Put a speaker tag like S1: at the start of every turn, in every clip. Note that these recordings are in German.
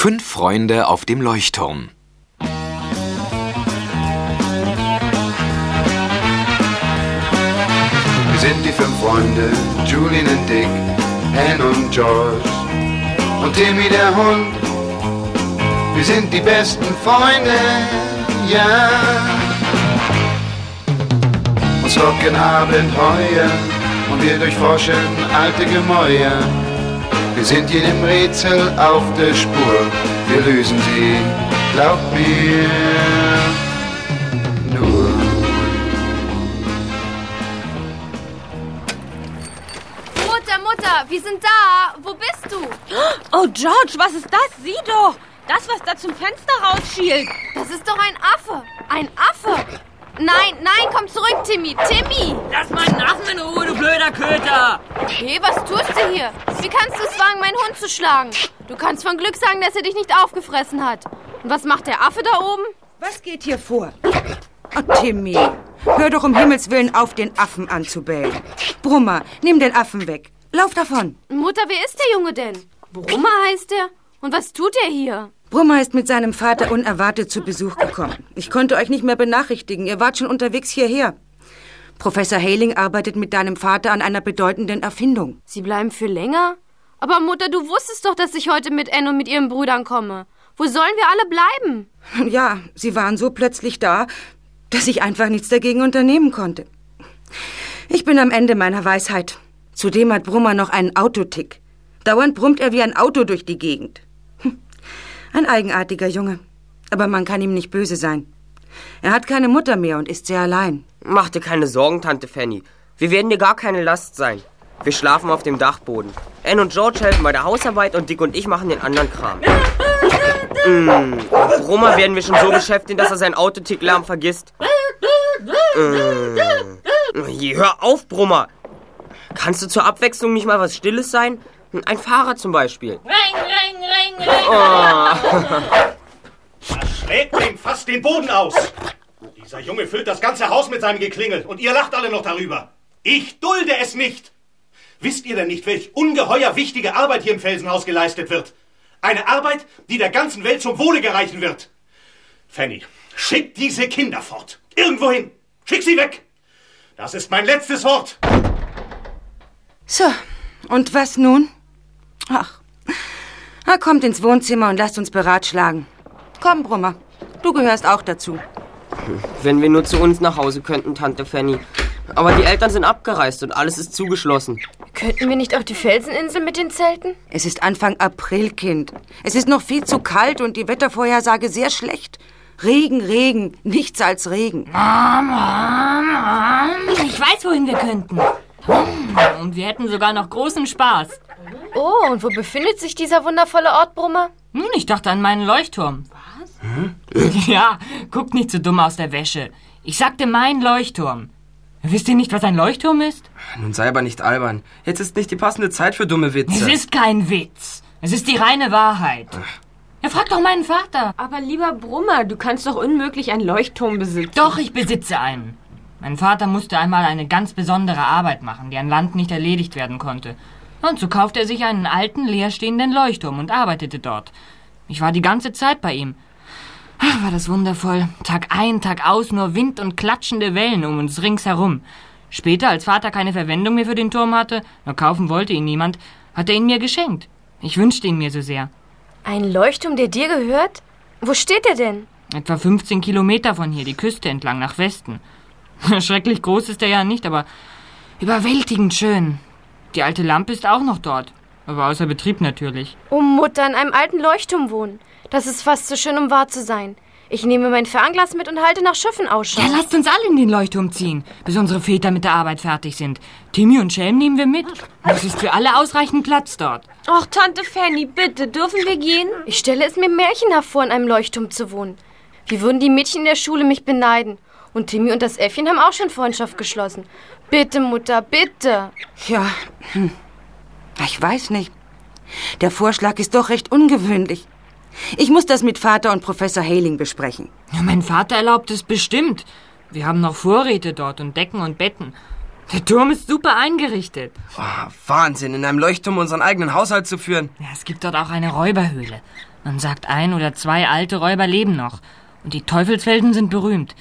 S1: Fünf Freunde auf dem Leuchtturm.
S2: Wir sind die fünf Freunde, Julian und Dick, Anne und George und Timmy der Hund. Wir sind die besten Freunde, ja. Uns locken Abenteuer und wir durchforschen alte Gemäuer. Wir sind jedem Rätsel auf der Spur, wir lösen sie, glaub mir, nur.
S3: Mutter, Mutter, wir sind da. Wo bist du?
S4: Oh, George, was ist das? Sieh doch! Das, was da zum Fenster rausschielt.
S3: Das ist doch ein Affe. Ein Affe. Nein, nein, komm zurück, Timmy. Timmy!
S5: Lass meinen Affen in Ruhe, du blöder Köter!
S3: Hey, was tust du hier? Wie kannst du es wagen, meinen Hund zu schlagen? Du kannst von Glück sagen, dass er dich nicht aufgefressen hat. Und was macht der Affe da oben?
S6: Was geht hier vor? Oh, Timmy, hör doch um Himmels Willen auf, den Affen anzubellen. Brummer, nimm den Affen weg. Lauf davon.
S3: Mutter, wer ist der Junge denn? Brummer heißt er. Und was tut er hier?
S6: Brummer ist mit seinem Vater unerwartet zu Besuch gekommen. Ich konnte euch nicht mehr benachrichtigen. Ihr wart schon unterwegs hierher. Professor Haling arbeitet mit deinem Vater an einer bedeutenden Erfindung.
S3: Sie bleiben für länger? Aber Mutter, du wusstest doch, dass ich heute mit Anne und mit ihren Brüdern komme. Wo sollen wir alle bleiben?
S6: Ja, sie waren so plötzlich da, dass ich einfach nichts dagegen unternehmen konnte. Ich bin am Ende meiner Weisheit. Zudem hat Brummer noch einen Autotick. Dauernd brummt er wie ein Auto durch die Gegend. Ein eigenartiger Junge. Aber man kann ihm nicht böse sein. Er hat keine Mutter mehr und ist sehr allein.
S5: Mach dir keine Sorgen, Tante Fanny. Wir werden dir gar keine Last sein. Wir schlafen auf dem Dachboden. Anne und George helfen bei der Hausarbeit und Dick und ich machen den anderen Kram. Mm, Brummer werden wir schon so beschäftigen, dass er seinen Autotick-Lärm vergisst. Mm. Je, hör auf, Brummer. Kannst du zur Abwechslung nicht mal was Stilles sein? Ein Fahrer zum Beispiel.
S7: Das schlägt ihm fast den Boden aus. Dieser Junge füllt das ganze Haus mit seinem Geklingel und ihr lacht alle noch darüber. Ich dulde es nicht. Wisst ihr denn nicht, welch ungeheuer wichtige Arbeit hier im Felsenhaus geleistet wird? Eine Arbeit, die der ganzen Welt zum Wohle gereichen wird. Fanny, schick diese Kinder fort. Irgendwohin. Schick sie weg. Das ist mein letztes Wort.
S6: So, und was nun? Ach, na, kommt ins Wohnzimmer und lasst uns beratschlagen. Komm, Brummer, du gehörst auch dazu.
S5: Wenn wir nur zu uns nach Hause könnten, Tante Fanny. Aber die Eltern sind abgereist und alles ist zugeschlossen.
S3: Könnten wir nicht auf die Felseninsel mit den Zelten?
S6: Es ist Anfang April, Kind. Es ist noch viel zu kalt und die Wettervorhersage sehr schlecht. Regen, Regen, nichts als Regen.
S4: Ich weiß, wohin wir könnten. Und wir hätten sogar noch großen Spaß.
S3: Oh, und wo befindet sich dieser wundervolle Ort, Brummer?
S4: Nun, ich dachte an meinen Leuchtturm. Was? Ja, guckt nicht so dumm aus der Wäsche. Ich sagte mein Leuchtturm. Wisst ihr nicht, was ein Leuchtturm ist?
S8: Nun sei aber nicht albern. Jetzt ist nicht die passende Zeit für dumme Witze.
S4: Es ist kein Witz. Es ist die reine Wahrheit. Ja, frag doch meinen Vater.
S9: Aber lieber Brummer, du kannst doch unmöglich einen Leuchtturm besitzen.
S4: Doch, ich besitze einen. Mein Vater musste einmal eine ganz besondere Arbeit machen, die an Land nicht erledigt werden konnte. Und so kaufte er sich einen alten, leerstehenden Leuchtturm und arbeitete dort. Ich war die ganze Zeit bei ihm. Ach, war das wundervoll. Tag ein, Tag aus, nur Wind und klatschende Wellen um uns ringsherum. Später, als Vater keine Verwendung mehr für den Turm hatte, nur kaufen wollte ihn niemand, hat er ihn mir geschenkt. Ich wünschte ihn mir so sehr.
S3: Ein Leuchtturm, der dir gehört? Wo steht er denn?
S4: Etwa 15 Kilometer von hier, die Küste entlang nach Westen. Schrecklich groß ist er ja nicht, aber überwältigend schön. Die alte Lampe ist auch noch dort, aber außer Betrieb natürlich.
S3: Oh Mutter, in einem alten Leuchtturm wohnen. Das ist fast zu schön, um wahr zu sein. Ich nehme mein Fernglas mit und halte nach Schiffen Ausschau.
S4: Ja, lasst uns alle in den Leuchtturm ziehen, bis unsere Väter mit der Arbeit fertig sind. Timmy und Schelm nehmen wir mit. Es ist für alle ausreichend Platz dort.
S9: Ach, Tante Fanny, bitte, dürfen wir gehen?
S3: Ich stelle es mir märchenhaft vor, in einem Leuchtturm zu wohnen. Wie würden die Mädchen in der Schule mich beneiden? Und Timmy und das Äffchen haben auch schon Freundschaft geschlossen. Bitte, Mutter, bitte.
S6: Ja, hm. ich weiß nicht. Der Vorschlag ist doch recht ungewöhnlich. Ich muss das mit Vater und Professor Haling besprechen.
S4: Ja, mein Vater erlaubt es bestimmt. Wir haben noch Vorräte dort und Decken und Betten. Der Turm ist super eingerichtet.
S8: Oh, Wahnsinn, in einem Leuchtturm unseren eigenen Haushalt zu führen.
S4: Ja, es gibt dort auch eine Räuberhöhle. Man sagt, ein oder zwei alte Räuber leben noch. Und die Teufelsfelsen sind berühmt.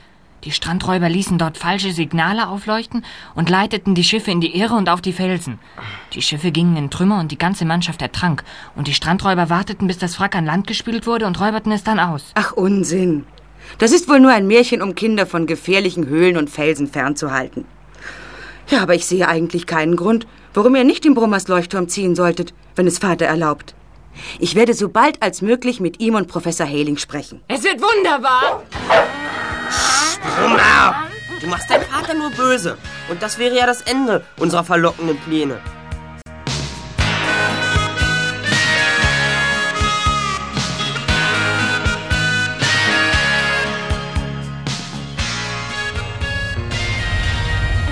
S4: Die Strandräuber ließen dort falsche Signale aufleuchten und leiteten die Schiffe in die Irre und auf die Felsen. Die Schiffe gingen in Trümmer und die ganze Mannschaft ertrank. Und die Strandräuber warteten, bis das Wrack an Land gespült wurde und räuberten es dann aus.
S6: Ach, Unsinn. Das ist wohl nur ein Märchen, um Kinder von gefährlichen Höhlen und Felsen fernzuhalten. Ja, aber ich sehe eigentlich keinen Grund, warum ihr nicht den Brummers Leuchtturm ziehen solltet, wenn es Vater erlaubt. Ich werde so bald als möglich mit ihm und Professor Haling sprechen.
S9: Es wird wunderbar.
S5: Brummer! Du machst deinen Vater nur böse. Und das wäre ja das Ende unserer verlockenden Pläne.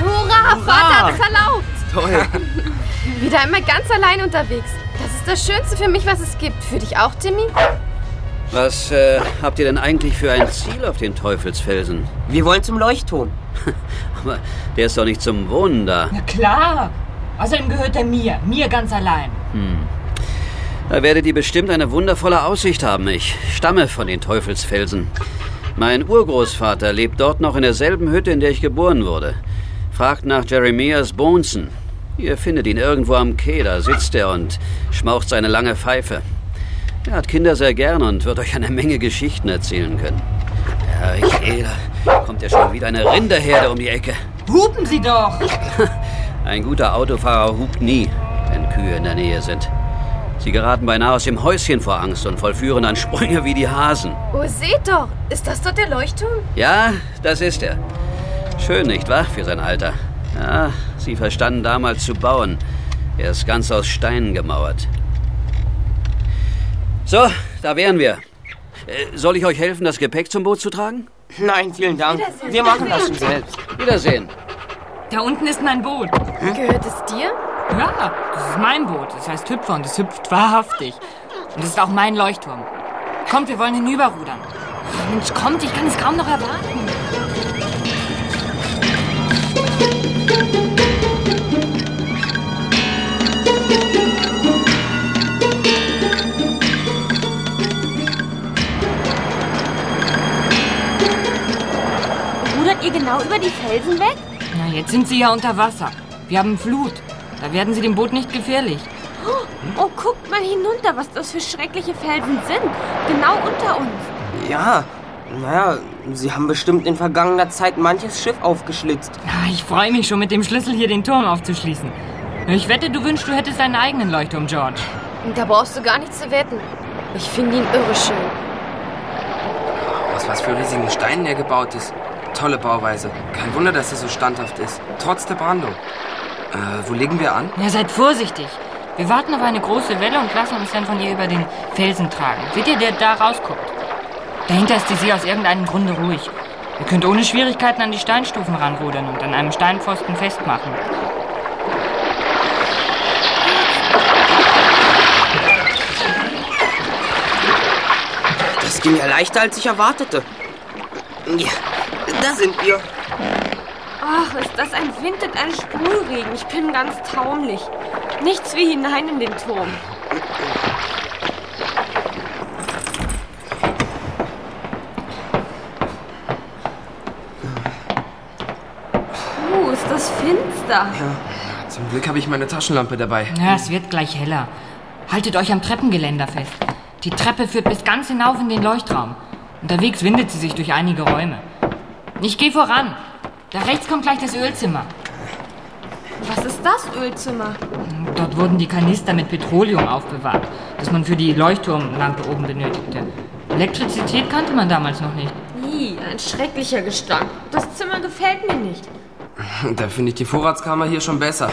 S3: Hurra, Vater hat es erlaubt.
S8: Toll.
S3: Wieder einmal ganz allein unterwegs. Das ist das Schönste für mich, was es gibt. Für dich auch, Timmy?
S10: Was äh, habt ihr denn eigentlich für ein Ziel auf den Teufelsfelsen?
S5: Wir wollen zum Leuchtturm.
S10: Aber der ist doch nicht zum Wohnen da.
S4: Na klar. Außerdem gehört er mir. Mir ganz allein.
S10: Da werdet ihr bestimmt eine wundervolle Aussicht haben. Ich stamme von den Teufelsfelsen. Mein Urgroßvater lebt dort noch in derselben Hütte, in der ich geboren wurde. Fragt nach Jeremias Bonson. Ihr findet ihn irgendwo am Quai, da sitzt er und schmaucht seine lange Pfeife. Er hat Kinder sehr gern und wird euch eine Menge Geschichten erzählen können. Ja, ich da kommt ja schon wieder eine Rinderherde um die Ecke.
S4: Hupen Sie doch.
S10: Ein guter Autofahrer hupt nie, wenn Kühe in der Nähe sind. Sie geraten beinahe aus dem Häuschen vor Angst und vollführen dann Sprünge wie die Hasen.
S3: Oh, seht doch. Ist das dort der Leuchtturm?
S10: Ja, das ist er. Schön, nicht wahr, für sein Alter? Ja, sie verstanden damals zu bauen. Er ist ganz aus Steinen gemauert. So, da wären wir. Äh, soll ich euch helfen, das Gepäck zum Boot zu tragen?
S5: Nein, vielen Dank. Wir machen das schon selbst.
S10: Wiedersehen.
S4: Da unten ist mein Boot.
S3: Gehört es dir?
S4: Ja, das ist mein Boot. Das heißt Hüpfer und es hüpft wahrhaftig. Und es ist auch mein Leuchtturm. Kommt, wir wollen hinüberrudern. Mensch, kommt, ich kann es kaum noch erwarten.
S9: Genau über die Felsen weg?
S4: Na, jetzt sind sie ja unter Wasser. Wir haben Flut. Da werden sie dem Boot nicht gefährlich.
S9: Oh, guckt mal hinunter, was das für schreckliche Felsen sind. Genau unter uns.
S5: Ja, naja, Sie haben bestimmt in vergangener Zeit manches Schiff aufgeschlitzt.
S4: Ah, Ich freue mich schon, mit dem Schlüssel hier den Turm aufzuschließen. Ich wette, du wünschst, du hättest deinen eigenen Leuchtturm, George.
S3: Da brauchst du gar nicht zu wetten. Ich finde ihn irre schön.
S8: Aus was für riesigen Steinen er gebaut ist. Tolle Bauweise. Kein Wunder, dass er so standhaft ist. Trotz der Brandung. Äh, wo legen wir an?
S4: Ja, seid vorsichtig. Wir warten auf eine große Welle und lassen uns dann von ihr über den Felsen tragen. Seht ihr, der da rausguckt? Dahinter ist die See aus irgendeinem Grunde ruhig. Ihr könnt ohne Schwierigkeiten an die Steinstufen ranrudern und an einem Steinpfosten festmachen.
S5: Das ging ja leichter, als ich erwartete. Ja, da sind wir.
S9: Ach, ist das ein Wind und ein Sprühregen. Ich bin ganz taumlich. Nichts wie hinein in den Turm. Uh, ist das finster.
S8: Zum Glück habe ich meine Taschenlampe dabei.
S4: Ja, es wird gleich heller. Haltet euch am Treppengeländer fest. Die Treppe führt bis ganz hinauf in den Leuchtraum. Unterwegs windet sie sich durch einige Räume. Ich gehe voran. Da rechts kommt gleich das Ölzimmer.
S9: Was ist das Ölzimmer?
S4: Dort wurden die Kanister mit Petroleum aufbewahrt, das man für die Leuchtturmlampe oben benötigte. Elektrizität kannte man damals noch nicht.
S9: Ih, ein schrecklicher Gestank. Das Zimmer gefällt mir nicht.
S8: Da finde ich die Vorratskammer hier schon besser.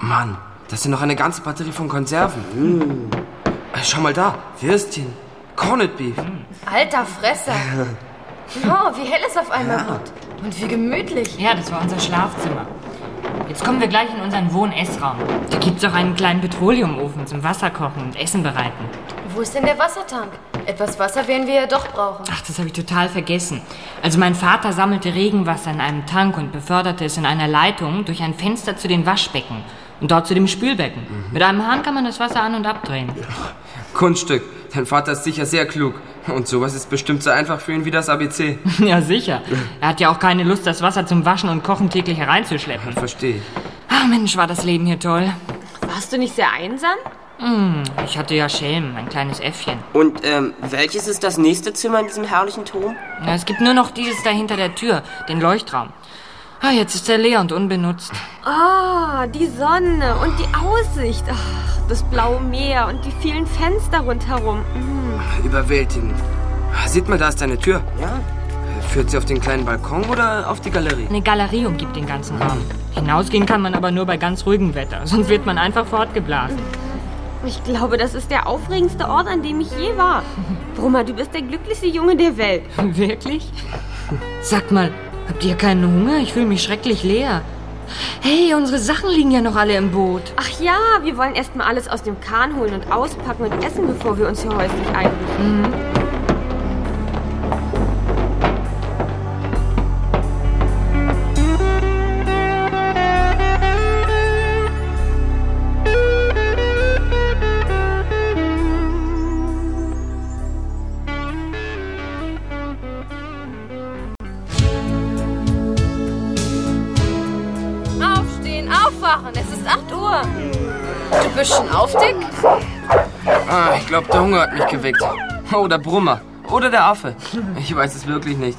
S8: Mann, das sind noch eine ganze Batterie von Konserven. Äh, Schau mal da, Würstchen, Corned Beef.
S3: Alter Fresser. Oh, wie hell es auf einmal wird. Und wie gemütlich.
S4: Ja, das war unser Schlafzimmer. Jetzt kommen wir gleich in unseren Wohn-Essraum. Da gibt's auch einen kleinen Petroleumofen zum Wasserkochen und Essen bereiten.
S3: Wo ist denn der Wassertank? Etwas Wasser werden wir ja doch brauchen.
S4: Ach, das habe ich total vergessen. Also mein Vater sammelte Regenwasser in einem Tank und beförderte es in einer Leitung durch ein Fenster zu den Waschbecken und dort zu dem Spülbecken. Mit einem Hahn kann man das Wasser an- und abdrehen.
S8: Kunststück. Dein Vater ist sicher sehr klug. Und sowas ist bestimmt so einfach für ihn wie das ABC.
S4: Ja, sicher. Er hat ja auch keine Lust, das Wasser zum Waschen und Kochen täglich hereinzuschleppen.
S8: Verstehe.
S4: Ach Mensch, war das Leben hier toll.
S9: Warst du nicht sehr einsam?
S4: Hm, ich hatte ja Schelm, ein kleines Äffchen.
S5: Und ähm, welches ist das nächste Zimmer in diesem herrlichen Turm?
S4: Ja, es gibt nur noch dieses da hinter der Tür, den Leuchtraum. Ah, jetzt ist er leer und unbenutzt.
S9: Ah, die Sonne und die Aussicht. Ach, das blaue Meer und die vielen Fenster rundherum. Mm.
S8: Überwältigend. Sieht mal, da ist deine Tür.
S5: Ja.
S8: Führt sie auf den kleinen Balkon oder auf die Galerie?
S4: Eine Galerie umgibt den ganzen Raum. Hinausgehen kann man aber nur bei ganz ruhigem Wetter, sonst wird man einfach fortgeblasen.
S9: Ich glaube, das ist der aufregendste Ort, an dem ich je war. Brummer, du bist der glücklichste Junge der Welt.
S4: Wirklich? Sagt mal, habt ihr keinen Hunger? Ich fühle mich schrecklich leer. Hey, unsere Sachen liegen ja noch alle im Boot.
S9: Ach ja, wir wollen erst mal alles aus dem Kahn holen und auspacken und essen, bevor wir uns hier häuslich einrichten.
S4: Mhm.
S8: Geweckt. Oder Brummer. Oder der Affe. Ich weiß es wirklich nicht.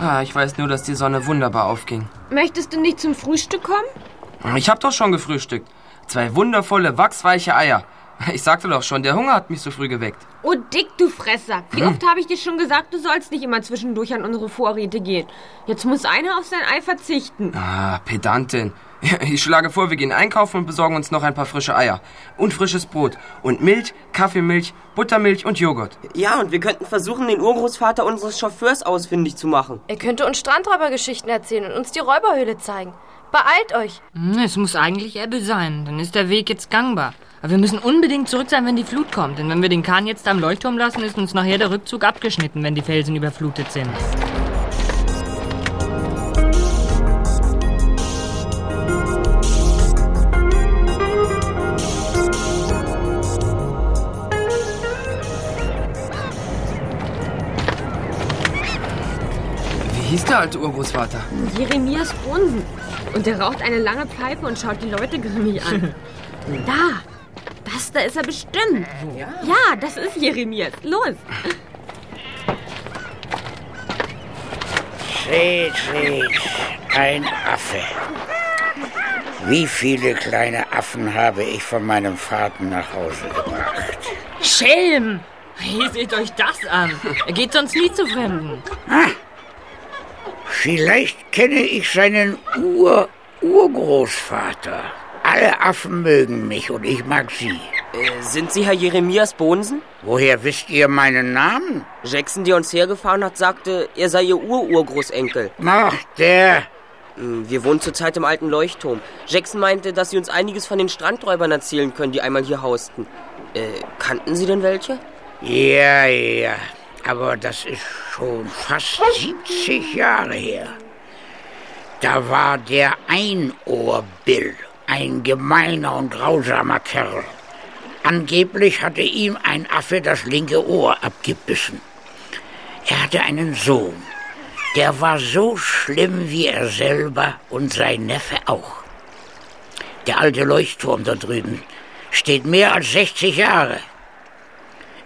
S8: Ah, ich weiß nur, dass die Sonne wunderbar aufging.
S9: Möchtest du nicht zum Frühstück kommen?
S8: Ich habe doch schon gefrühstückt. Zwei wundervolle, wachsweiche Eier. Ich sagte doch schon, der Hunger hat mich so früh geweckt.
S9: Oh, Dick, du Fresser. Wie oft habe ich dir schon gesagt, du sollst nicht immer zwischendurch an unsere Vorräte gehen. Jetzt muss einer auf sein Ei verzichten.
S8: Ah, Pedantin. Ich schlage vor, wir gehen einkaufen und besorgen uns noch ein paar frische Eier. Und frisches Brot. Und Milch, Kaffeemilch, Buttermilch und Joghurt.
S5: Ja, und wir könnten versuchen, den Urgroßvater unseres Chauffeurs ausfindig zu machen.
S3: Er könnte uns Strandräubergeschichten erzählen und uns die Räuberhöhle zeigen. Beeilt euch.
S4: Hm, Es muss eigentlich Ebbe sein, dann ist der Weg jetzt gangbar. Aber wir müssen unbedingt zurück sein, wenn die Flut kommt. Denn wenn wir den Kahn jetzt am Leuchtturm lassen, ist uns nachher der Rückzug abgeschnitten, wenn die Felsen überflutet sind.
S8: Der alte Urgroßvater?
S9: Jeremias Brunsen. Und er raucht eine lange Pfeife und schaut die Leute grimmig an. Da. Das da ist er bestimmt. Ja. Ja, das ist Jeremias. Los.
S11: Seht, seht, ein Affe. Wie viele kleine Affen habe ich von meinem Vater nach Hause gebracht?
S4: Schelm! Hey, seht euch das an. Er geht sonst nie zu Fremden.
S11: Vielleicht kenne ich seinen Ur-Urgroßvater. Alle Affen mögen mich und ich mag sie.
S5: Äh, sind Sie Herr Jeremias Bonsen?
S11: Woher wisst ihr meinen Namen?
S5: Jackson, der uns hergefahren hat, sagte, er sei Ihr Ur-Urgroßenkel.
S11: Ach, der.
S5: Hm, Wir wohnen zurzeit im alten Leuchtturm. Jackson meinte, dass Sie uns einiges von den Strandräubern erzählen können, die einmal hier hausten. Äh, kannten Sie denn welche?
S11: Ja, ja. Aber das ist schon fast 70 Jahre her. Da war der Einohrbill ein gemeiner und grausamer Kerl. Angeblich hatte ihm ein Affe das linke Ohr abgebissen. Er hatte einen Sohn. Der war so schlimm wie er selber und sein Neffe auch. Der alte Leuchtturm da drüben steht mehr als 60 Jahre.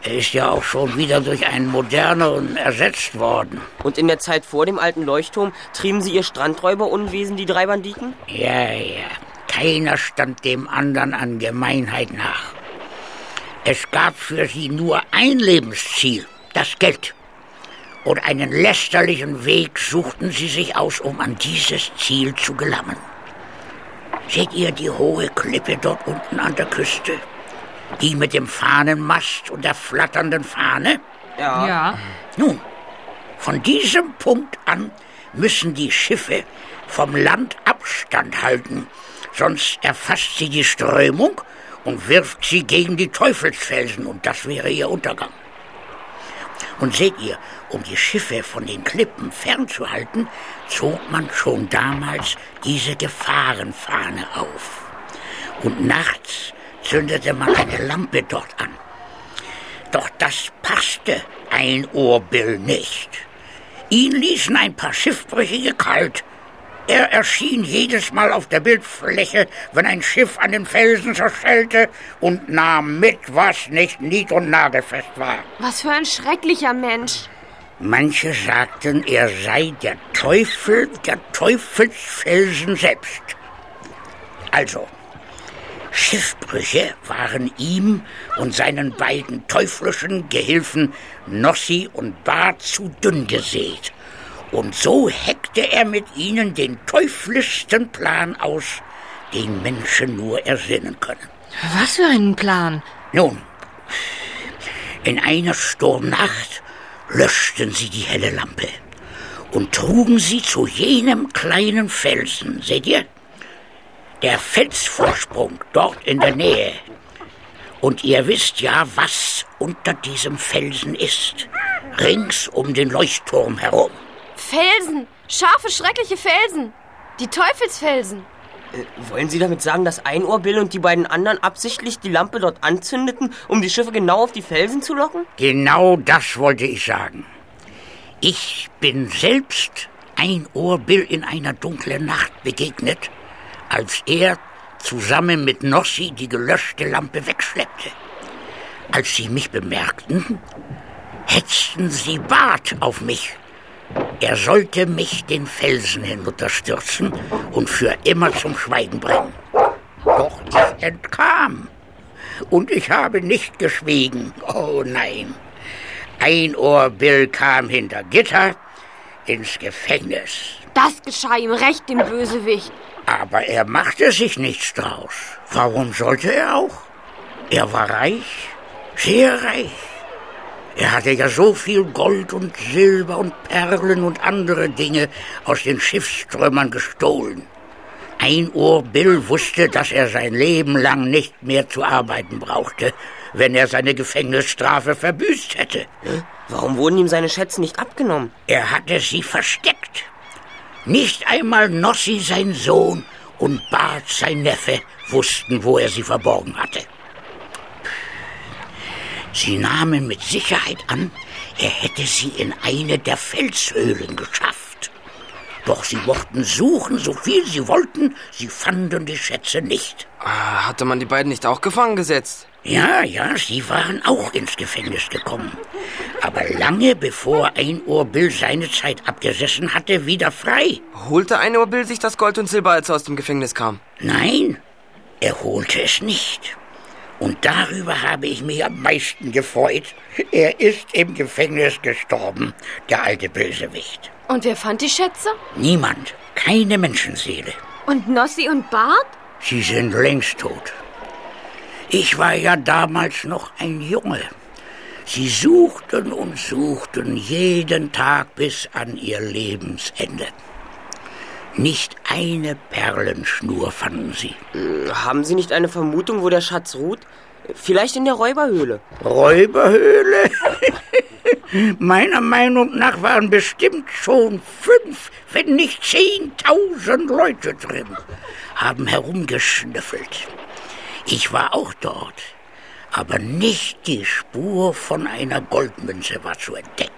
S11: Er ist ja auch schon wieder durch einen moderneren ersetzt worden.
S5: Und in der Zeit vor dem alten Leuchtturm trieben Sie Ihr Strandräuberunwesen, die drei Banditen?
S11: Ja, ja. Keiner stand dem anderen an Gemeinheit nach. Es gab für sie nur ein Lebensziel, das Geld. Und einen lästerlichen Weg suchten sie sich aus, um an dieses Ziel zu gelangen. Seht ihr die hohe Klippe dort unten an der Küste? Die mit dem Fahnenmast und der flatternden Fahne?
S5: Ja.
S4: Ja.
S11: Nun, von diesem Punkt an müssen die Schiffe vom Land Abstand halten, sonst erfasst sie die Strömung und wirft sie gegen die Teufelsfelsen und das wäre ihr Untergang. Und seht ihr, um die Schiffe von den Klippen fernzuhalten, zog man schon damals diese Gefahrenfahne auf. Und nachts zündete man eine Lampe dort an. Doch das passte ein Ohrbill nicht. Ihn ließen ein paar Schiffbrüchige kalt. Er erschien jedes Mal auf der Bildfläche, wenn ein Schiff an den Felsen zerschellte und nahm mit, was nicht nied- und nagelfest war.
S9: Was für ein schrecklicher Mensch.
S11: Manche sagten, er sei der Teufel der Teufelsfelsen selbst. Also, Schiffbrüche waren ihm und seinen beiden teuflischen Gehilfen Nossi und Bart zu dünn gesät. Und so heckte er mit ihnen den teuflischsten Plan aus, den Menschen nur ersinnen können.
S4: Was für einen Plan?
S11: Nun, in einer Sturmnacht löschten sie die helle Lampe und trugen sie zu jenem kleinen Felsen, seht ihr? Der Felsvorsprung dort in der Nähe. Und ihr wisst ja, was unter diesem Felsen ist. Rings um den Leuchtturm herum.
S3: Felsen! Scharfe, schreckliche Felsen! Die Teufelsfelsen!
S5: Äh, wollen Sie damit sagen, dass Einohrbill und die beiden anderen absichtlich die Lampe dort anzündeten, um die Schiffe genau auf die Felsen zu locken?
S11: Genau das wollte ich sagen. Ich bin selbst Einohrbill in einer dunklen Nacht begegnet, als er zusammen mit Nossi die gelöschte Lampe wegschleppte. Als sie mich bemerkten, hetzten sie Bart auf mich. Er sollte mich den Felsen hinunterstürzen und für immer zum Schweigen bringen. Doch ich entkam. Und ich habe nicht geschwiegen. Oh nein. Einohrbill kam hinter Gitter ins Gefängnis.
S9: Das geschah ihm recht, dem Bösewicht.
S11: Aber er machte sich nichts draus. Warum sollte er auch? Er war reich, sehr reich. Er hatte ja so viel Gold und Silber und Perlen und andere Dinge aus den Schiffströmern gestohlen. Ein Ohr Bill wusste, dass er sein Leben lang nicht mehr zu arbeiten brauchte, wenn er seine Gefängnisstrafe verbüßt hätte.
S5: Warum wurden ihm seine Schätze nicht abgenommen?
S11: Er hatte sie versteckt. Nicht einmal Nossi, sein Sohn, und Bart, sein Neffe, wussten, wo er sie verborgen hatte. Sie nahmen mit Sicherheit an, er hätte sie in eine der Felshöhlen geschafft. Doch sie mochten suchen, so viel sie wollten, sie fanden die Schätze nicht.
S8: Ah, Hatte man die beiden nicht auch gefangen gesetzt?
S11: Ja, ja, sie waren auch ins Gefängnis gekommen. Aber lange bevor Einohr Bill seine Zeit abgesessen hatte, wieder frei.
S8: Holte Einohr Bill sich das Gold und Silber, als er aus dem Gefängnis kam?
S11: Nein, er holte es nicht. Und darüber habe ich mich am meisten gefreut. Er ist im Gefängnis gestorben, der alte Bösewicht.
S3: Und wer fand die Schätze?
S11: Niemand, keine Menschenseele.
S9: Und Nossi und Bart?
S11: Sie sind längst tot. Ich war ja damals noch ein Junge. Sie suchten und suchten jeden Tag bis an ihr Lebensende. Nicht eine Perlenschnur fanden sie.
S5: Haben Sie nicht eine Vermutung, wo der Schatz ruht? Vielleicht in der Räuberhöhle.
S11: Räuberhöhle? Meiner Meinung nach waren bestimmt schon fünf, wenn nicht zehntausend Leute drin, haben herumgeschnüffelt. Ich war auch dort, aber nicht die Spur von einer Goldmünze war zu entdecken.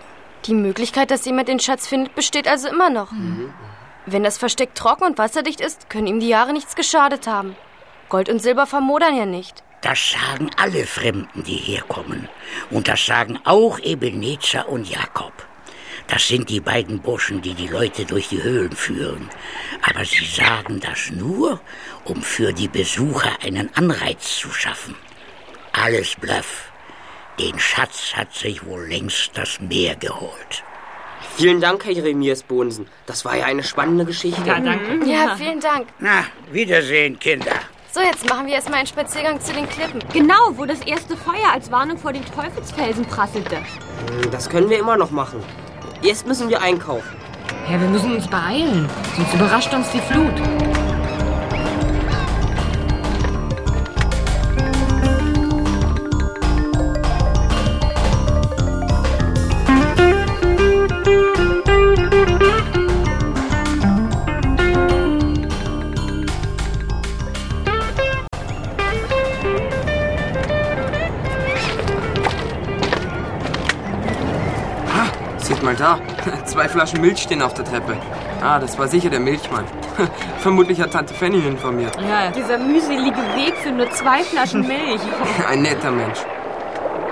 S3: Die Möglichkeit, dass jemand den Schatz findet, besteht also immer noch. Wenn das Versteck trocken und wasserdicht ist, können ihm die Jahre nichts geschadet haben. Gold und Silber vermodern ja nicht.
S11: Das sagen alle Fremden, die herkommen. Und das sagen auch Ebenezer und Jakob. Das sind die beiden Burschen, die die Leute durch die Höhlen führen. Aber sie sagen das nur, um für die Besucher einen Anreiz zu schaffen. Alles Bluff. Den Schatz hat sich wohl längst das Meer geholt.
S5: Vielen Dank, Herr Jeremias Bohnsen. Das war ja eine spannende Geschichte.
S4: Ja, danke.
S3: Ja, vielen Dank.
S11: Na, Wiedersehen, Kinder.
S3: So, jetzt machen wir erstmal einen Spaziergang zu den Klippen.
S9: Genau, wo das erste Feuer als Warnung vor den Teufelsfelsen prasselte.
S5: Das können wir immer noch machen. Erst müssen wir einkaufen.
S4: Ja, wir müssen uns beeilen, sonst überrascht uns die Flut.
S8: Da. Zwei Flaschen Milch stehen auf der Treppe. Ah, das war sicher der Milchmann. Vermutlich hat Tante Fanny ihn informiert.
S9: Ja, dieser mühselige Weg für nur zwei Flaschen Milch.
S8: Ein netter Mensch.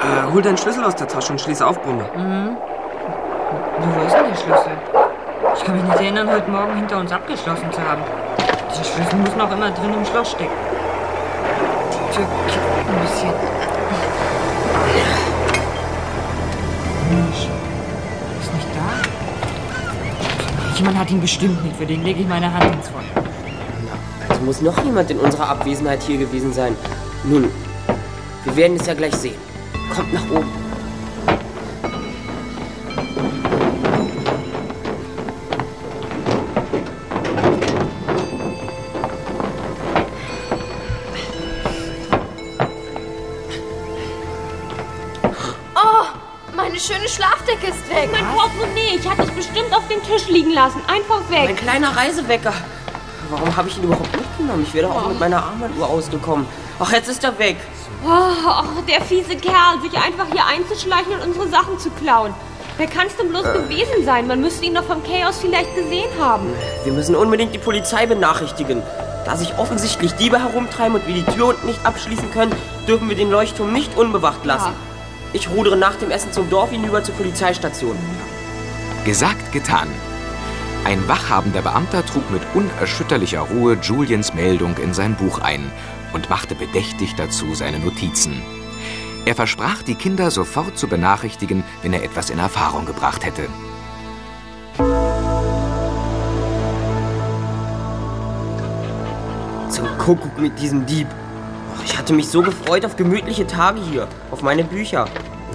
S8: Äh, hol deinen Schlüssel aus der Tasche und schließ auf, Brummer.
S4: Mhm. Wo ist denn der Schlüssel? Ich kann mich nicht erinnern, heute Morgen hinter uns abgeschlossen zu haben. Der Schlüssel muss noch immer drin im Schloss stecken. Die Tür kippt ein bisschen. Jemand hat ihn bestimmt nicht, für den lege ich meine Hand ins Feuer.
S5: Also muss noch jemand in unserer Abwesenheit hier gewesen sein. Nun, wir werden es ja gleich sehen. Kommt nach oben.
S9: Dem Tisch liegen lassen. Einfach weg.
S5: Mein kleiner Reisewecker. Warum habe ich ihn überhaupt mitgenommen? Ich wäre doch auch mit meiner Armbanduhr ausgekommen. Ach, jetzt ist er weg.
S9: Oh, ach, der fiese Kerl, sich einfach hier einzuschleichen und unsere Sachen zu klauen. Wer kann es denn bloß gewesen sein? Man müsste ihn doch vom Chaos vielleicht gesehen haben.
S5: Wir müssen unbedingt die Polizei benachrichtigen. Da sich offensichtlich Diebe herumtreiben und wir die Tür unten nicht abschließen können, dürfen wir den Leuchtturm nicht unbewacht lassen. Ich rudere nach dem Essen zum Dorf hinüber zur Polizeistation.
S1: Gesagt, getan. Ein wachhabender Beamter trug mit unerschütterlicher Ruhe Juliens Meldung in sein Buch ein und machte bedächtig dazu seine Notizen. Er versprach, die Kinder sofort zu benachrichtigen, wenn er etwas in Erfahrung gebracht hätte.
S5: Zum Kuckuck mit diesem Dieb. Ich hatte mich so gefreut auf gemütliche Tage hier, auf meine Bücher.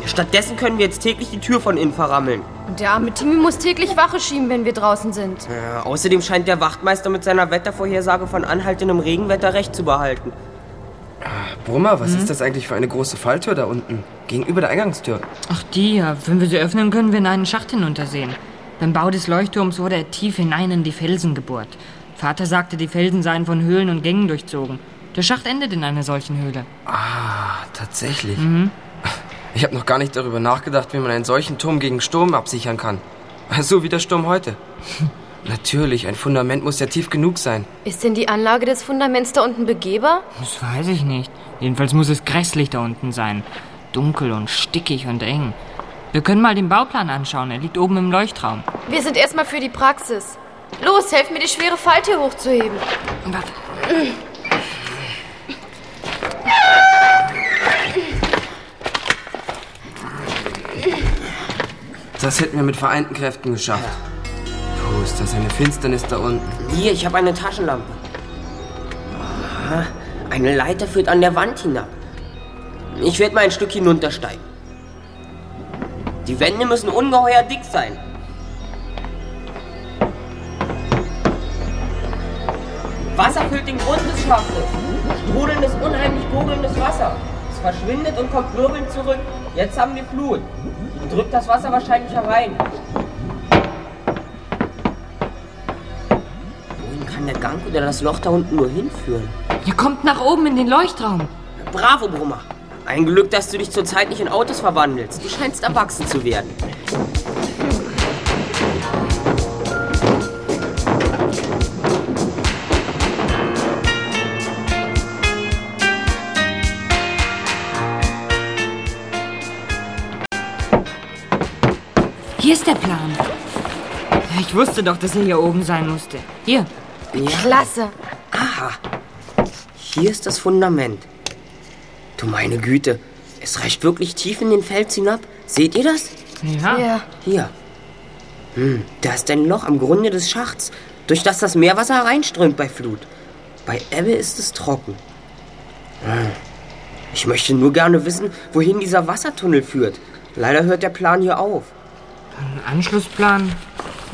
S5: Stattdessen können wir jetzt täglich die Tür von innen verrammeln.
S3: Und der arme Timmy muss täglich Wache schieben, wenn wir draußen sind.
S5: Ja, außerdem scheint der Wachtmeister mit seiner Wettervorhersage von anhaltendem Regenwetter recht zu behalten.
S8: Brummer, was ist das eigentlich für eine große Falltür da unten? Gegenüber der Eingangstür.
S4: Ach, die ja. Wenn wir sie öffnen, können wir in einen Schacht hinuntersehen. Beim Bau des Leuchtturms wurde er tief hinein in die Felsen gebohrt. Vater sagte, die Felsen seien von Höhlen und Gängen durchzogen. Der Schacht endet in einer solchen Höhle.
S8: Ah, tatsächlich. Ich habe noch gar nicht darüber nachgedacht, wie man einen solchen Turm gegen Sturm absichern kann. So wie der Sturm heute. Natürlich, ein Fundament muss ja tief genug sein.
S3: Ist denn die Anlage des Fundaments da unten begehbar?
S4: Das weiß ich nicht. Jedenfalls muss es grässlich da unten sein. Dunkel und stickig und eng. Wir können mal den Bauplan anschauen. Er liegt oben im Leuchtraum.
S3: Wir sind erstmal für die Praxis. Los, helf mir, die schwere Falltür hochzuheben.
S4: Warte.
S8: Das hätten wir mit vereinten Kräften geschafft. Puh, ist das eine Finsternis da unten.
S5: Hier, ich habe eine Taschenlampe. Aha, eine Leiter führt an der Wand hinab. Ich werde mal ein Stück hinuntersteigen. Die Wände müssen ungeheuer dick sein. Wasser füllt den Grund des Schachtes. Sprudelndes, unheimlich gurgelndes Wasser. Es verschwindet und kommt wirbelnd zurück. Jetzt haben wir Flut. Die drückt das Wasser wahrscheinlich herein. Wohin kann der Gang oder das Loch da unten nur hinführen?
S4: Ihr kommt nach oben in den Leuchtraum.
S5: Bravo, Brummer. Ein Glück, dass du dich zurzeit nicht in Autos verwandelst. Du scheinst erwachsen zu werden.
S4: Der Plan. Ich wusste doch, dass er hier oben sein musste. Hier.
S3: Klasse.
S5: Aha. Hier ist das Fundament. Du meine Güte. Es reicht wirklich tief in den Fels hinab. Seht ihr das?
S4: Ja.
S3: Ja.
S5: Hier. Hm, da ist ein Loch am Grunde des Schachts, durch das das Meerwasser hereinströmt bei Flut. Bei Ebbe ist es trocken. Hm. Ich möchte nur gerne wissen, wohin dieser Wassertunnel führt. Leider hört der Plan hier auf.
S4: Ein Anschlussplan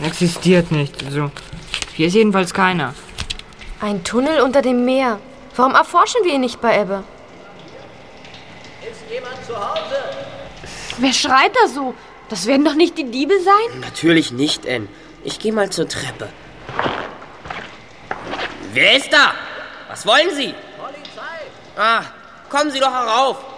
S4: existiert nicht. Also, hier ist jedenfalls keiner.
S3: Ein Tunnel unter dem Meer. Warum erforschen wir ihn nicht bei Ebbe?
S9: Wer schreit da so? Das werden doch nicht die Diebe sein?
S5: Natürlich nicht, Ann. Ich gehe mal zur Treppe. Wer ist da? Was wollen Sie? Polizei. Ah, kommen Sie doch herauf.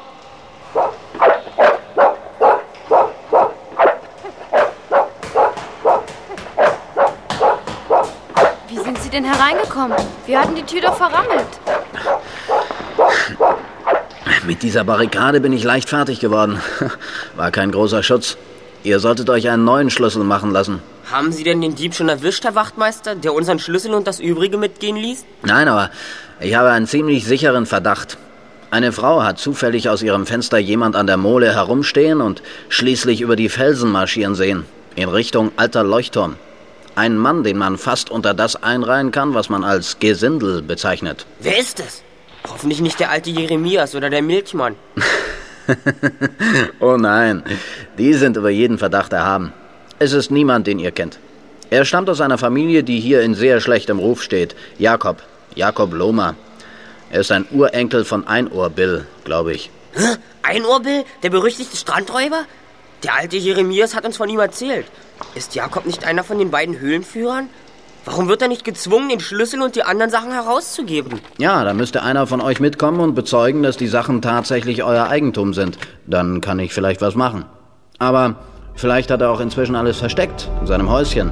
S3: Denn hereingekommen? Wir hatten die Tür doch verrammelt.
S12: Mit dieser Barrikade bin ich leicht fertig geworden. War kein großer Schutz. Ihr solltet euch einen neuen Schlüssel machen lassen.
S5: Haben Sie denn den Dieb schon erwischt, Herr Wachtmeister, der unseren Schlüssel und das Übrige mitgehen ließ?
S12: Nein, aber ich habe einen ziemlich sicheren Verdacht. Eine Frau hat zufällig aus ihrem Fenster jemand an der Mole herumstehen und schließlich über die Felsen marschieren sehen, in Richtung alter Leuchtturm. Ein Mann, den man fast unter das einreihen kann, was man als Gesindel bezeichnet.
S5: Wer ist es? Hoffentlich nicht der alte Jeremias oder der Milchmann.
S12: oh nein, die sind über jeden Verdacht erhaben. Es ist niemand, den ihr kennt. Er stammt aus einer Familie, die hier in sehr schlechtem Ruf steht. Jakob. Jakob Lohmer. Er ist ein Urenkel von Einohr Bill, glaube ich.
S5: Hä? Einohr Bill? Der berüchtigte Strandräuber? Der alte Jeremias hat uns von ihm erzählt. Ist Jakob nicht einer von den beiden Höhlenführern? Warum wird er nicht gezwungen, den Schlüssel und die anderen Sachen herauszugeben?
S12: Ja, da müsste einer von euch mitkommen und bezeugen, dass die Sachen tatsächlich euer Eigentum sind. Dann kann ich vielleicht was machen. Aber vielleicht hat er auch inzwischen alles versteckt in seinem Häuschen.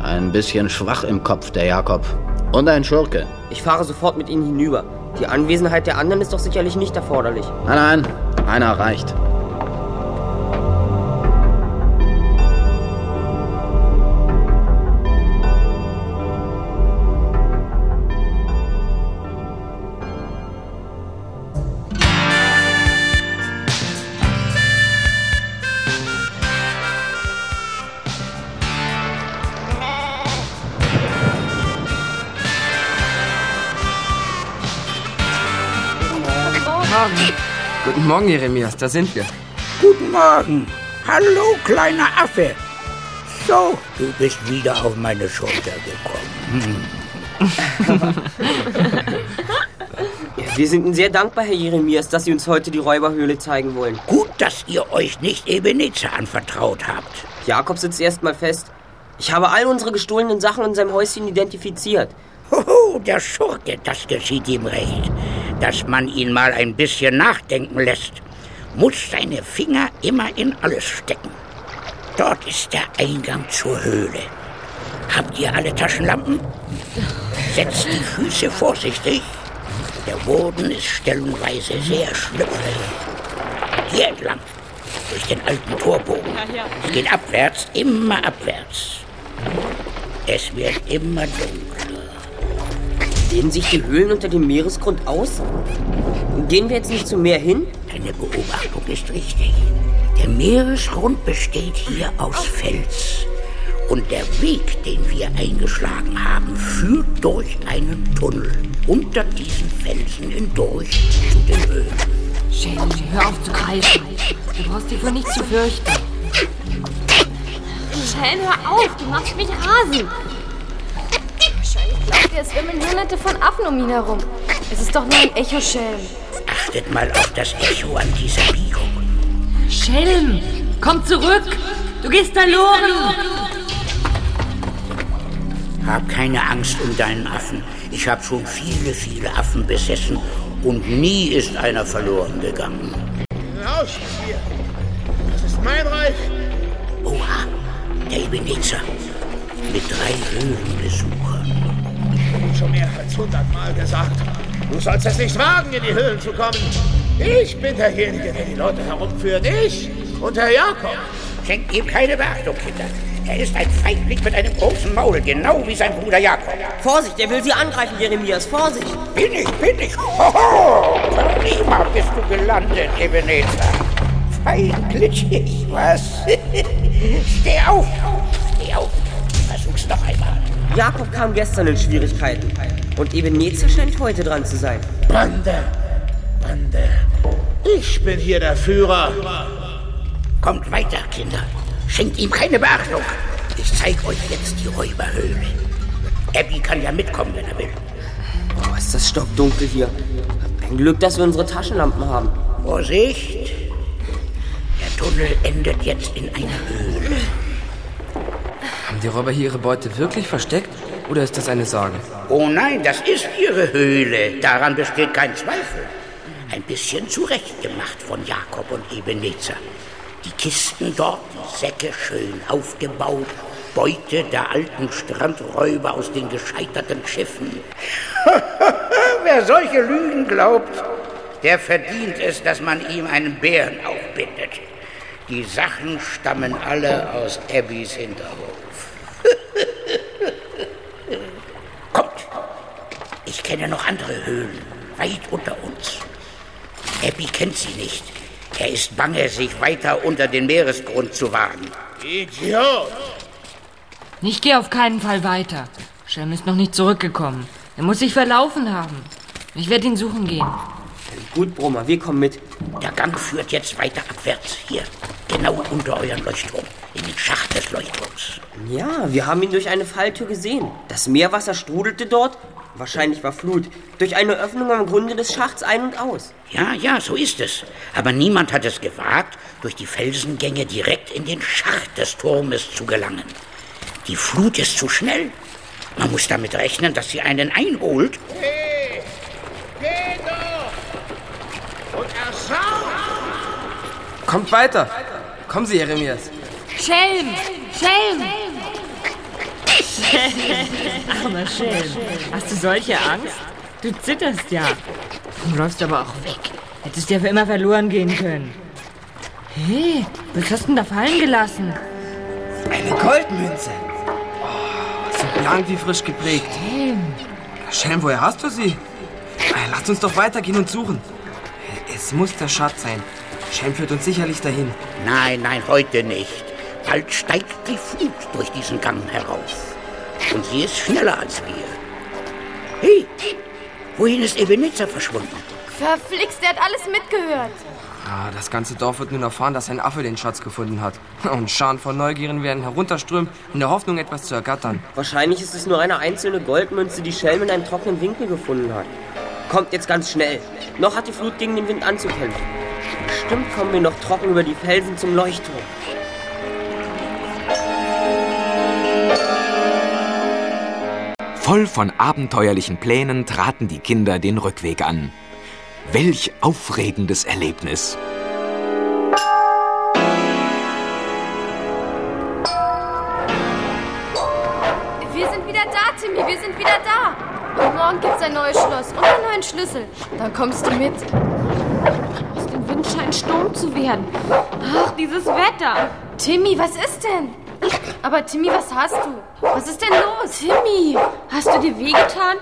S12: Ein bisschen schwach im Kopf, der Jakob. Und ein Schurke.
S5: Ich fahre sofort mit Ihnen hinüber. Die Anwesenheit der anderen ist doch sicherlich nicht erforderlich.
S12: Nein, nein, einer reicht.
S8: Morgen, Jeremias, da sind wir.
S11: Guten Morgen. Hallo, kleiner Affe. So, du bist wieder auf meine Schulter gekommen.
S5: Wir sind Ihnen sehr dankbar, Herr Jeremias, dass Sie uns heute die Räuberhöhle zeigen wollen.
S11: Gut, dass ihr euch nicht Ebenezer anvertraut habt.
S5: Jakob sitzt erstmal fest. Ich habe all unsere gestohlenen Sachen in seinem Häuschen identifiziert.
S11: Hoho, der Schurke, das geschieht ihm recht. Dass man ihn mal ein bisschen nachdenken lässt, muss seine Finger immer in alles stecken. Dort ist der Eingang zur Höhle. Habt ihr alle Taschenlampen? Setzt die Füße vorsichtig. Der Boden ist stellenweise sehr schlüpfrig. Hier entlang, durch den alten Torbogen. Es geht abwärts, immer abwärts. Es wird immer dunkler.
S5: Dehnen sich die Höhlen unter dem Meeresgrund aus? Gehen wir jetzt nicht zum Meer hin?
S11: Deine Beobachtung ist richtig. Der Meeresgrund besteht hier aus Fels. Und der Weg, den wir eingeschlagen haben, führt durch einen Tunnel unter diesen Felsen hindurch zu den Höhlen.
S9: Sheldon, hör auf zu kreischen. Du brauchst dich wohl nicht zu fürchten. Sheldon, hör auf, du machst mich rasend.
S3: Glaubt er, es wimmeln hunderte von Affen um ihn herum. Es ist doch nur ein Echoschelm.
S11: Achtet mal auf das Echo an dieser Biegung.
S9: Sheldon, komm zurück. Du gehst verloren.
S11: Hab keine Angst um deinen Affen. Ich habe schon viele, viele Affen besessen und nie ist einer verloren gegangen.
S13: Raus dir! Das ist mein Reich!
S11: Oha, der Ebenezer mit drei Höhlenbesuchern.
S13: Ich habe schon mehr als hundertmal gesagt, du sollst es nicht wagen, in die Höhlen zu kommen. Ich bin derjenige, der die Leute herumführt. Ich und Herr Jakob.
S11: Schenkt ihm keine Beachtung, Kinder. Er ist ein Feigling mit einem großen Maul, genau wie sein Bruder Jakob.
S5: Vorsicht, er will Sie angreifen, Jeremias, Vorsicht!
S11: Bin ich, bin ich. Hoho, prima bist du gelandet, Ebenezer. Fein glitschig, was? Steh auf, steh auf. Versuch's noch einmal.
S5: Jakob kam gestern in Schwierigkeiten. Und Ebenezer scheint heute dran zu sein.
S13: Bande, Bande. Ich bin hier der Führer.
S11: Kommt weiter, Kinder. Schenkt ihm keine Beachtung. Ich zeig euch jetzt die Räuberhöhle. Abby kann ja mitkommen, wenn er will.
S5: Oh, ist das stockdunkel hier. Ein Glück, dass wir unsere Taschenlampen haben.
S11: Vorsicht! Der Tunnel endet jetzt in einer Höhle.
S8: Haben die Räuber hier ihre Beute wirklich versteckt? Oder ist das eine Sage?
S11: Oh nein, das ist ihre Höhle. Daran besteht kein Zweifel. Ein bisschen zurechtgemacht von Jakob und Ebenezer. Die Kisten dort, die Säcke schön aufgebaut Beute der alten Strandräuber aus den gescheiterten Schiffen. Wer solche Lügen glaubt, der verdient es, dass man ihm einen Bären aufbindet. Die Sachen stammen alle aus Abbys Hinterhof. Kommt, ich kenne noch andere Höhlen, weit unter uns. Abby kennt sie nicht. Er ist bange, sich weiter unter den Meeresgrund zu wagen.
S13: Idiot!
S4: Ich gehe auf keinen Fall weiter. Shem ist noch nicht zurückgekommen. Er muss sich verlaufen haben. Ich werde ihn suchen gehen.
S5: Gut, Brummer, wir kommen mit.
S11: Der Gang führt jetzt weiter abwärts. Hier, genau unter euren Leuchtturm. In den Schacht des Leuchtturms.
S5: Ja, wir haben ihn durch eine Falltür gesehen. Das Meerwasser strudelte dort, wahrscheinlich war Flut, durch eine Öffnung am Grunde des Schachts ein und aus.
S11: Ja, ja, so ist es. Aber niemand hat es gewagt, durch die Felsengänge direkt in den Schacht des Turmes zu gelangen. Die Flut ist zu schnell. Man muss damit rechnen, dass sie einen einholt.
S13: Hey, geh doch! Und erschaut!
S8: Kommt weiter. Kommen Sie, Jeremias.
S9: Schelm! Schelm!
S4: Armer Schelm. Hast du solche Angst? Du zitterst ja. Du läufst aber auch weg. Hättest ja für immer verloren gehen können. Hey, was hast du denn da fallen gelassen?
S8: Eine Goldmünze. Oh, so blank wie frisch geprägt.
S4: Schelm.
S8: Schelm, woher hast du sie? Äh, Lasst uns doch weitergehen und suchen. Es muss der Schatz sein. Schelm führt uns sicherlich dahin.
S11: Nein, nein, heute nicht. Bald steigt die Flut durch diesen Gang herauf. Und sie ist schneller als wir. Hey, wohin ist Ebenezer verschwunden?
S3: Verflixt, der hat alles mitgehört.
S8: Ah, das ganze Dorf wird nun erfahren, dass ein Affe den Schatz gefunden hat. Und Scharen von Neugierigen werden herunterströmen, in der Hoffnung, etwas zu ergattern.
S5: Wahrscheinlich ist es nur eine einzelne Goldmünze, die Schelm in einem trockenen Winkel gefunden hat. Kommt jetzt ganz schnell. Noch hat die Flut gegen den Wind anzukämpfen. Bestimmt kommen wir noch trocken über die Felsen zum Leuchtturm.
S1: Voll von abenteuerlichen Plänen traten die Kinder den Rückweg an. Welch aufregendes Erlebnis!
S3: Wir sind wieder da, Timmy, wir sind wieder da. Und morgen gibt's ein neues Schloss und einen neuen Schlüssel. Dann kommst du mit.
S9: Aus dem Wind scheint Sturm zu werden. Ach, dieses Wetter.
S3: Timmy, was ist denn? Aber Timmy, was hast du? Was ist denn los?
S9: Timmy, hast du dir wehgetan?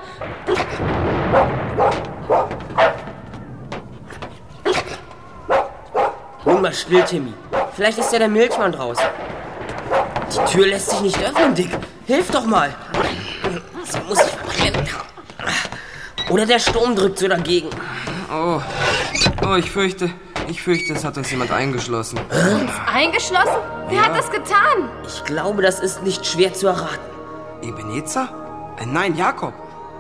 S5: Nun mal still, Timmy. Vielleicht ist ja der Milchmann draußen. Die Tür lässt sich nicht öffnen, Dick. Hilf doch mal. Sie muss sich verbrennt haben. Oder der Sturm drückt so dagegen.
S8: Oh, oh, ich fürchte, ich fürchte, es hat uns jemand eingeschlossen.
S3: Uns eingeschlossen? Wer hat das getan?
S5: Ich glaube, das ist nicht schwer zu erraten.
S8: Ebenezer? Äh, nein, Jakob.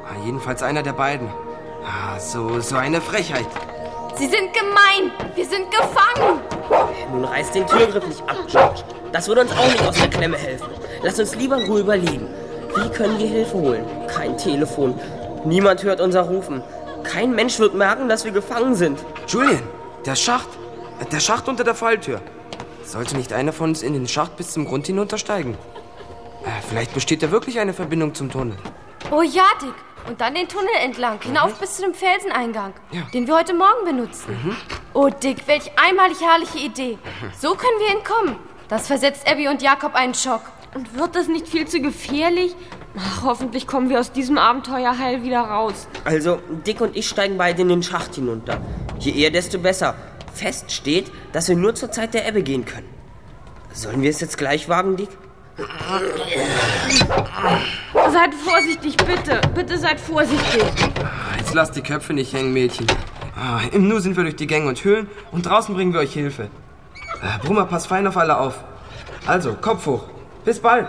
S8: Ah, jedenfalls einer der beiden. Ah, so, so eine Frechheit.
S3: Sie sind gemein. Wir sind gefangen.
S5: Nun reiß den Türgriff nicht ab, George. Das würde uns auch nicht aus der Klemme helfen. Lass uns lieber in Ruhe überlegen. Wie können wir Hilfe holen? Kein Telefon. Niemand hört unser Rufen. Kein Mensch wird merken, dass wir gefangen sind.
S8: Julian, der Schacht. Äh, Der Schacht unter der Falltür. Sollte nicht einer von uns in den Schacht bis zum Grund hinuntersteigen? Äh, Vielleicht besteht ja wirklich eine Verbindung zum Tunnel.
S3: Oh ja, Dick. Und dann den Tunnel entlang, hinauf bis zu dem Felseneingang,
S8: Ja.
S3: den wir heute Morgen benutzen. Oh, Dick, welch einmalig herrliche Idee. So können wir entkommen. Das versetzt Abby und Jakob einen Schock.
S9: Und wird das nicht viel zu gefährlich? Ach, hoffentlich kommen wir aus diesem Abenteuer heil wieder raus.
S5: Also, Dick und ich steigen beide in den Schacht hinunter. Je eher, desto besser. Fest steht, dass wir nur zur Zeit der Ebbe gehen können. Sollen wir es jetzt gleich wagen, Dick?
S9: Seid vorsichtig, bitte. Bitte seid vorsichtig.
S8: Jetzt lasst die Köpfe nicht hängen, Mädchen. Ah, Im Nu sind wir durch die Gänge und Höhlen und draußen bringen wir euch Hilfe. Äh, Brummer, pass fein auf alle auf. Also, Kopf hoch. Bis bald.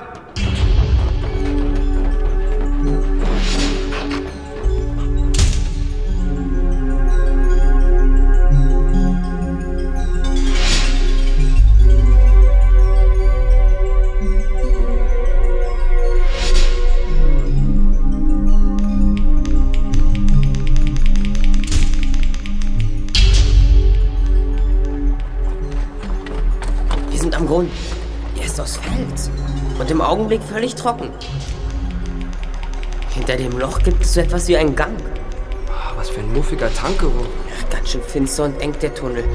S5: Augenblick völlig trocken. Hinter dem Loch gibt es so etwas wie einen Gang.
S8: Ah, Was für ein muffiger Tankgeruch.
S5: Ganz schön finster und eng der Tunnel.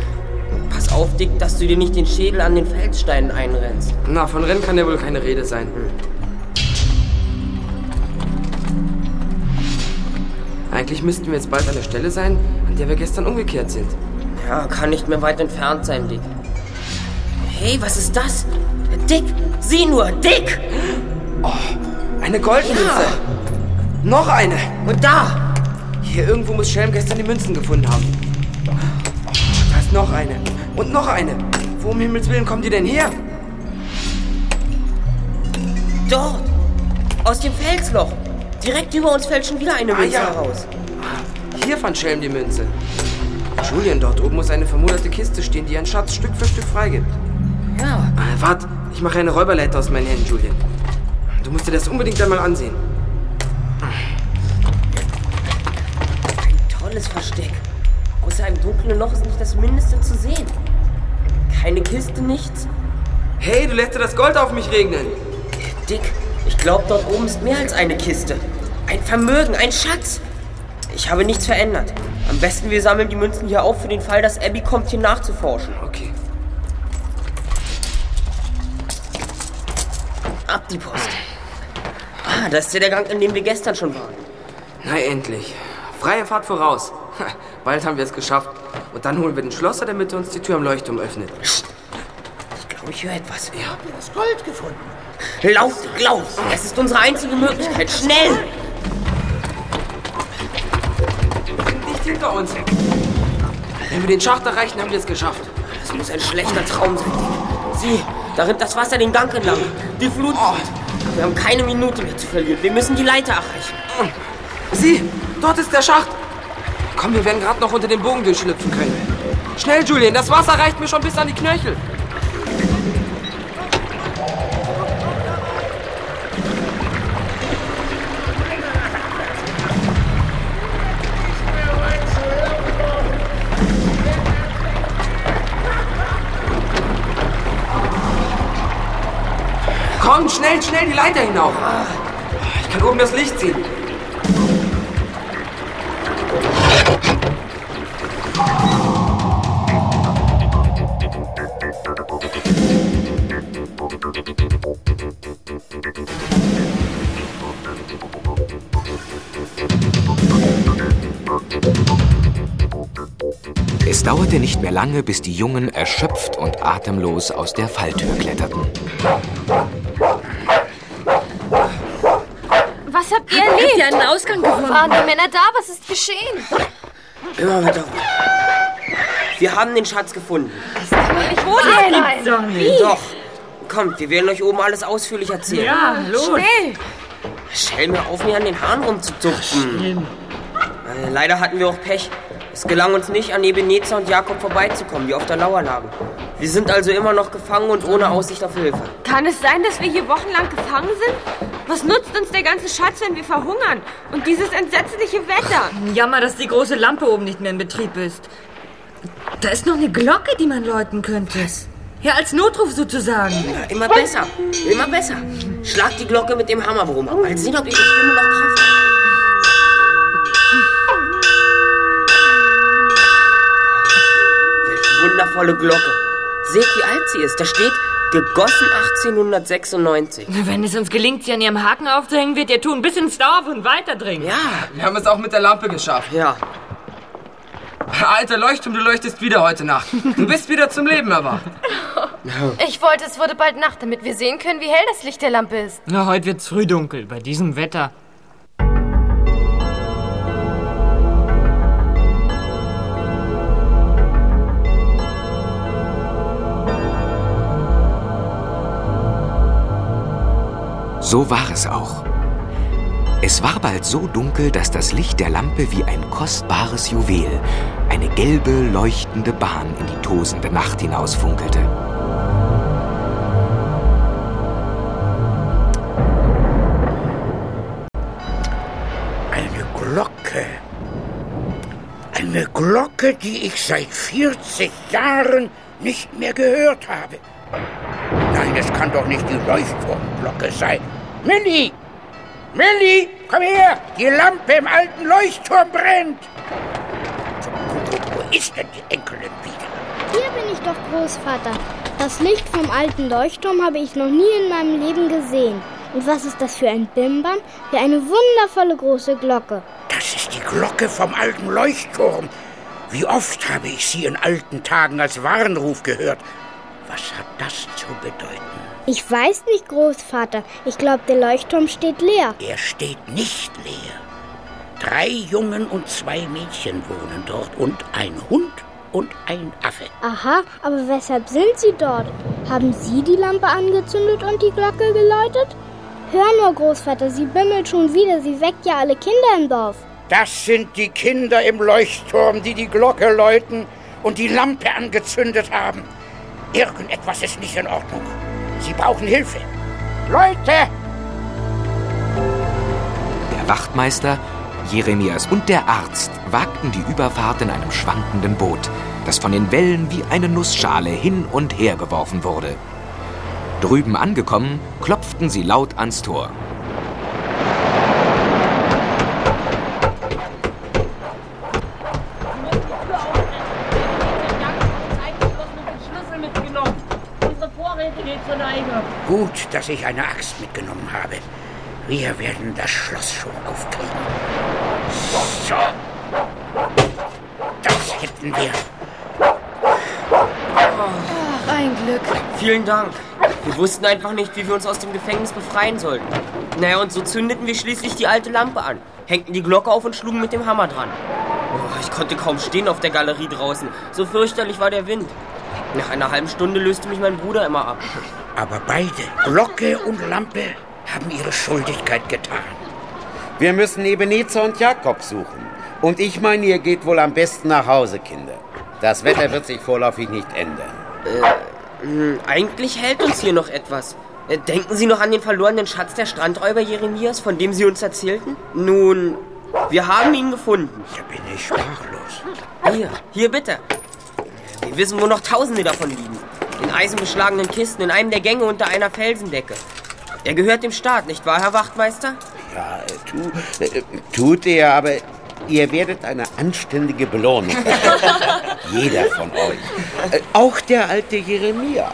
S5: Pass auf, Dick, dass du dir nicht den Schädel an den Felssteinen einrennst.
S8: Na, von Rennen kann ja wohl keine Rede sein. Eigentlich müssten wir jetzt bald an der Stelle sein, an der wir gestern umgekehrt sind.
S5: Ja, kann nicht mehr weit entfernt sein, Dick. Hey, was ist das? Dick, sieh nur, Dick!
S8: Eine Goldmünze. Noch eine.
S5: Und da!
S8: Hier irgendwo muss Schelm gestern die Münzen gefunden haben. Oh, da ist noch eine. Und noch eine. Wo um Himmels Willen kommen die denn her?
S5: Dort! Aus dem Felsloch! Direkt über uns fällt schon wieder eine
S8: Ah,
S5: Münze
S8: ja.
S5: heraus.
S8: Hier fand Schelm die Münze. Julian, dort oben muss eine vermoderte Kiste stehen, die einen Schatz Stück für Stück freigibt.
S5: Ja.
S8: Äh, wart, ich mache eine Räuberleiter aus meinen Händen, Julian. Du musst dir das unbedingt einmal ansehen.
S5: Tolles Versteck. Außer einem dunklen Loch ist nicht das Mindeste zu sehen. Keine Kiste, nichts.
S8: Hey, du lässt dir das Gold auf mich regnen.
S5: Dick, ich glaube, dort oben ist mehr als eine Kiste. Ein Vermögen, ein Schatz. Ich habe nichts verändert. Am besten wir sammeln die Münzen hier auf für den Fall, dass Abby kommt, hier nachzuforschen.
S8: Okay.
S5: Ab die Post. Ah, das ist ja der Gang, in dem wir gestern schon waren.
S8: Na endlich. Freie Fahrt voraus. Bald haben wir es geschafft. Und dann holen wir den Schlosser, damit er uns die Tür am Leuchtturm öffnet.
S5: Ich glaube, ich höre etwas.
S8: Ja.
S11: Das Gold gefunden.
S5: Lauf, lauf! Es ist unsere einzige Möglichkeit. Schnell!
S8: Nicht hinter uns. Wenn wir den Schacht erreichen, haben wir es geschafft.
S5: Das muss ein schlechter Traum sein. Sieh, da rinnt das Wasser den Gang entlang. Die Flut kommt. Wir haben keine Minute mehr zu verlieren. Wir müssen die Leiter erreichen.
S8: Sieh, dort ist der Schacht. Komm, wir werden gerade noch unter den Bogen durchschlüpfen können. Schnell, Julian, das Wasser reicht mir schon bis an die Knöchel. Schnell, die Leiter hinauf. Ich kann oben das Licht sehen.
S1: Es dauerte nicht mehr lange, bis die Jungen erschöpft und atemlos aus der Falltür kletterten.
S3: Was habt ihr
S9: Habt
S3: erlebt?
S9: ihr einen Ausgang gefunden?
S3: Waren die Männer da? Was ist geschehen?
S5: Immer weiter. Wir haben den Schatz gefunden.
S3: Wo denn?
S9: Doch nicht.
S5: Doch. Kommt, wir werden euch oben alles ausführlich erzählen.
S9: Ja, los.
S3: Schnell!
S5: Stell mir auf, mir an den Haaren rumzuzupfen. Äh, leider hatten wir auch Pech. Es gelang uns nicht, an Ebenezer und Jakob vorbeizukommen, die auf der Lauer lagen. Wir sind also immer noch gefangen und ohne Aussicht auf Hilfe.
S9: Kann es sein, dass wir hier wochenlang gefangen sind? Was nutzt uns der ganze Schatz, wenn wir verhungern? Und dieses entsetzliche Wetter?
S4: Jammer, dass die große Lampe oben nicht mehr in Betrieb ist. Da ist noch eine Glocke, die man läuten könnte. Ja, als Notruf sozusagen.
S5: Ja, immer besser, immer besser. Schlag die Glocke mit dem Hammerbrumm ab. Mal sehen, ob ihre Stimme noch Kraft hat. Welche wundervolle Glocke. Seht, wie alt sie ist. Da steht gegossen 1896.
S4: Wenn es uns gelingt, sie an ihrem Haken aufzuhängen, wird ihr tun bis ins Dorf und weiterdringen.
S5: Ja,
S8: Wir haben es auch mit der Lampe geschafft.
S5: ja.
S8: Alter Leuchtturm, du leuchtest wieder heute Nacht. Du bist wieder zum Leben erwacht.
S3: Ich wollte, es wurde bald Nacht, damit wir sehen können, wie hell das Licht der Lampe ist.
S4: Na, heute wird's früh dunkel, bei diesem Wetter.
S1: So war es auch. Es war bald so dunkel, dass das Licht der Lampe wie ein kostbares Juwel eine gelbe, leuchtende Bahn in die tosende Nacht hinausfunkelte.
S11: Eine Glocke. Eine Glocke, die ich seit 40 Jahren nicht mehr gehört habe. Nein, es kann doch nicht die Leuchtturmglocke sein. Millie! Millie, komm her! Die Lampe im alten Leuchtturm brennt! Wo ist denn die Enkelin wieder?
S14: Hier bin ich doch, Großvater. Das Licht vom alten Leuchtturm habe ich noch nie in meinem Leben gesehen. Und was ist das für ein Bimbam? Wie eine wundervolle große Glocke.
S11: Das ist die Glocke vom alten Leuchtturm. Wie oft habe ich sie in alten Tagen als Warnruf gehört. Was hat das zu bedeuten?
S14: Ich weiß nicht, Großvater. Ich glaube, der Leuchtturm steht leer.
S11: Er steht nicht leer. Drei Jungen und zwei Mädchen wohnen dort und ein Hund und ein Affe.
S14: Aha, aber weshalb sind Sie dort? Haben Sie die Lampe angezündet und die Glocke geläutet? Hör nur, Großvater, sie bimmelt schon wieder. Sie weckt ja alle Kinder im Dorf.
S11: Das sind die Kinder im Leuchtturm, die die Glocke läuten und die Lampe angezündet haben. Irgendetwas ist nicht in Ordnung. Sie brauchen Hilfe. Leute!
S1: Der Wachtmeister, Jeremias und der Arzt wagten die Überfahrt in einem schwankenden Boot, das von den Wellen wie eine Nussschale hin und her geworfen wurde. Drüben angekommen, klopften sie laut ans Tor.
S11: Gut, dass ich eine Axt mitgenommen habe. Wir werden das Schloss schon aufkriegen. So. Das hätten wir.
S3: Ach, ein Glück.
S5: Vielen Dank. Wir wussten einfach nicht, wie wir uns aus dem Gefängnis befreien sollten. Naja, und so zündeten wir schließlich die alte Lampe an, hängten die Glocke auf und schlugen mit dem Hammer dran. Oh, ich konnte kaum stehen auf der Galerie draußen. So fürchterlich war der Wind. Nach einer halben Stunde löste mich mein Bruder immer ab.
S11: Aber beide, Glocke und Lampe, haben ihre Schuldigkeit getan.
S15: Wir müssen Ebenezer und Jakob suchen. Und ich meine, ihr geht wohl am besten nach Hause, Kinder. Das Wetter wird sich vorläufig nicht ändern.
S5: Äh, mh, eigentlich hält uns hier noch etwas. Äh, denken Sie noch an den verlorenen Schatz der Strandräuber Jeremias, von dem Sie uns erzählten? Nun, wir haben ihn gefunden.
S11: Da bin ich sprachlos.
S5: Hier, hier bitte. Wir wissen, wo noch Tausende davon liegen. In eisenbeschlagenen Kisten, in einem der Gänge unter einer Felsendecke. Er gehört dem Staat, nicht wahr, Herr Wachtmeister?
S15: Ja, tu, äh, tut er, aber ihr werdet eine anständige Belohnung. Jeder von euch. Äh, auch der alte Jeremias.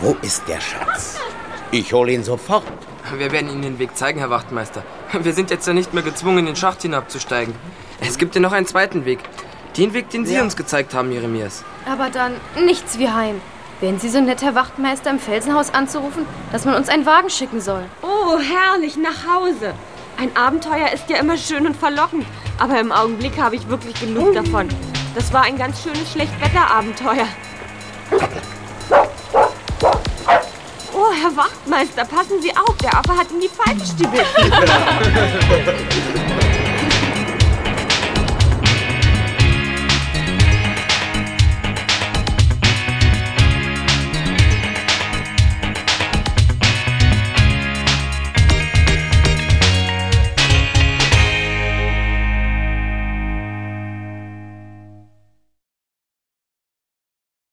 S15: Wo ist der Schatz? Ich hole ihn sofort.
S8: Wir werden Ihnen den Weg zeigen, Herr Wachtmeister. Wir sind jetzt ja nicht mehr gezwungen, in den Schacht hinabzusteigen. Es gibt ja noch einen zweiten Weg. Den Weg, den Sie
S3: Ja.
S8: uns gezeigt haben, Jeremias.
S3: Aber dann nichts wie heim. Wären Sie so nett, Herr Wachtmeister, im Felsenhaus anzurufen, dass man uns einen Wagen schicken soll?
S9: Oh, herrlich, nach Hause. Ein Abenteuer ist ja immer schön und verlockend, aber im Augenblick habe ich wirklich genug davon. Das war ein ganz schönes Schlechtwetterabenteuer. Oh, Herr Wachtmeister, passen Sie auf, der Affe hat in die Pfeife stibiert.